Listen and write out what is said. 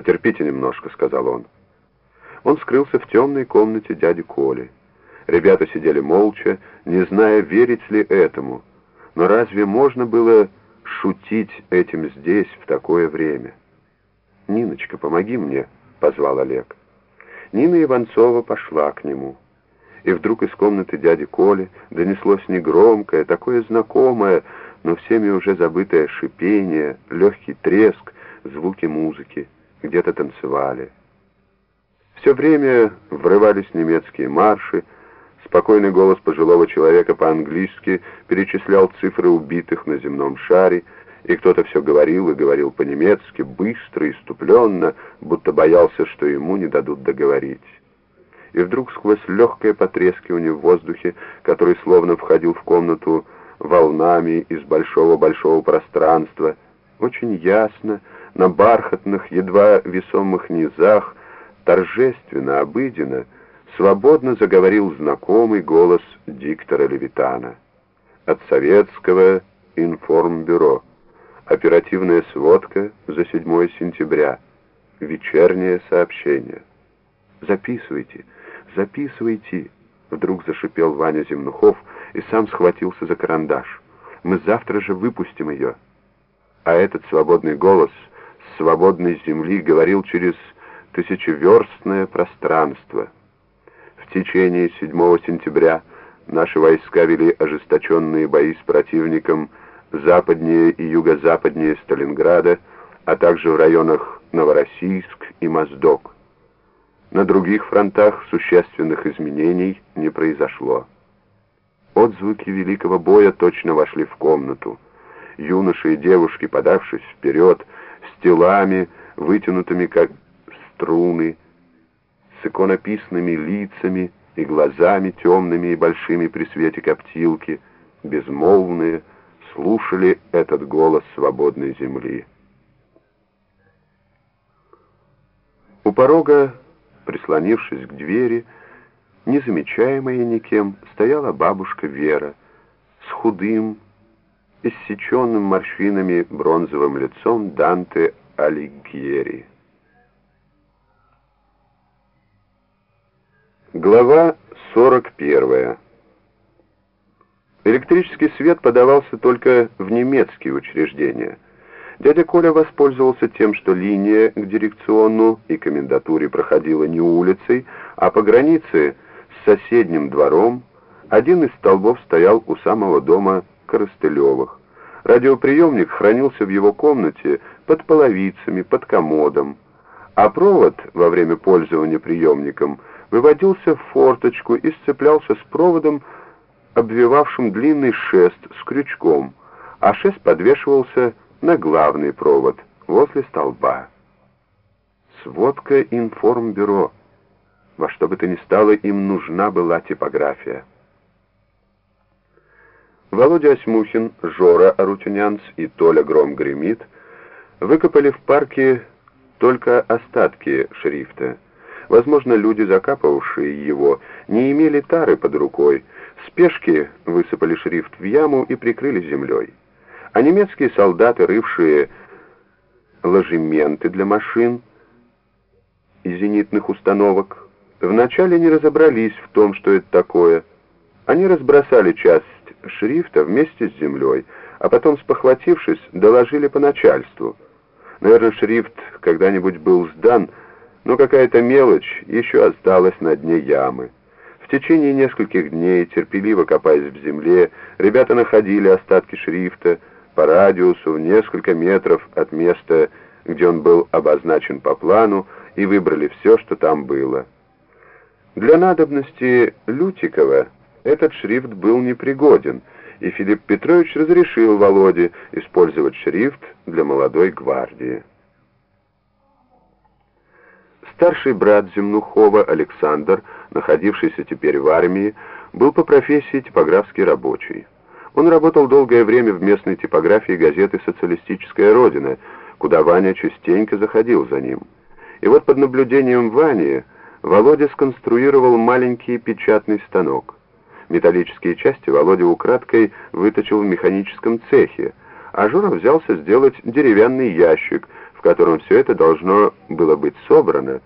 «Потерпите немножко», — сказал он. Он скрылся в темной комнате дяди Коли. Ребята сидели молча, не зная, верить ли этому. Но разве можно было шутить этим здесь, в такое время? «Ниночка, помоги мне», — позвал Олег. Нина Иванцова пошла к нему. И вдруг из комнаты дяди Коли донеслось негромкое, такое знакомое, но всеми уже забытое шипение, легкий треск, звуки музыки. Где-то танцевали. Все время врывались немецкие марши, спокойный голос пожилого человека по-английски перечислял цифры убитых на земном шаре, и кто-то все говорил и говорил по-немецки, быстро, иступленно, будто боялся, что ему не дадут договорить. И вдруг сквозь легкое потрескивание в воздухе, который словно входил в комнату волнами из большого-большого пространства, очень ясно, на бархатных, едва весомых низах, торжественно, обыденно, свободно заговорил знакомый голос диктора Левитана. От советского информбюро. Оперативная сводка за 7 сентября. Вечернее сообщение. «Записывайте, записывайте!» Вдруг зашипел Ваня Земнухов и сам схватился за карандаш. «Мы завтра же выпустим ее!» А этот свободный голос свободной земли говорил через тысячеверстное пространство. В течение 7 сентября наши войска вели ожесточенные бои с противником западнее и юго-западнее Сталинграда, а также в районах Новороссийск и Моздок. На других фронтах существенных изменений не произошло. Отзвуки великого боя точно вошли в комнату. Юноши и девушки, подавшись вперед, с телами, вытянутыми как струны, с иконописными лицами и глазами темными и большими при свете коптилки, безмолвные, слушали этот голос свободной земли. У порога, прислонившись к двери, незамечаемая никем, стояла бабушка Вера с худым, иссеченным морщинами бронзовым лицом Данте Алигьери. Глава 41. Электрический свет подавался только в немецкие учреждения. Дядя Коля воспользовался тем, что линия к дирекциону и комендатуре проходила не улицей, а по границе с соседним двором. Один из столбов стоял у самого дома Коростылевых. Радиоприемник хранился в его комнате под половицами, под комодом, а провод во время пользования приемником – выводился в форточку и сцеплялся с проводом, обвивавшим длинный шест с крючком, а шест подвешивался на главный провод возле столба. Сводка информбюро. Во что бы то ни стало, им нужна была типография. Володя Осьмухин, Жора Арутюнянц и Толя Гром гремит выкопали в парке только остатки шрифта — Возможно, люди, закапывавшие его, не имели тары под рукой. Спешки высыпали шрифт в яму и прикрыли землей. А немецкие солдаты, рывшие ложементы для машин и зенитных установок, вначале не разобрались в том, что это такое. Они разбросали часть шрифта вместе с землей, а потом, спохватившись, доложили по начальству. Наверное, шрифт когда-нибудь был сдан, но какая-то мелочь еще осталась на дне ямы. В течение нескольких дней, терпеливо копаясь в земле, ребята находили остатки шрифта по радиусу в несколько метров от места, где он был обозначен по плану, и выбрали все, что там было. Для надобности Лютикова этот шрифт был непригоден, и Филипп Петрович разрешил Володе использовать шрифт для молодой гвардии. Старший брат Земнухова Александр, находившийся теперь в армии, был по профессии типографский рабочий. Он работал долгое время в местной типографии газеты «Социалистическая Родина», куда Ваня частенько заходил за ним. И вот под наблюдением Вани Володя сконструировал маленький печатный станок. Металлические части Володя украдкой выточил в механическом цехе, а Жора взялся сделать деревянный ящик, в котором все это должно было быть собрано,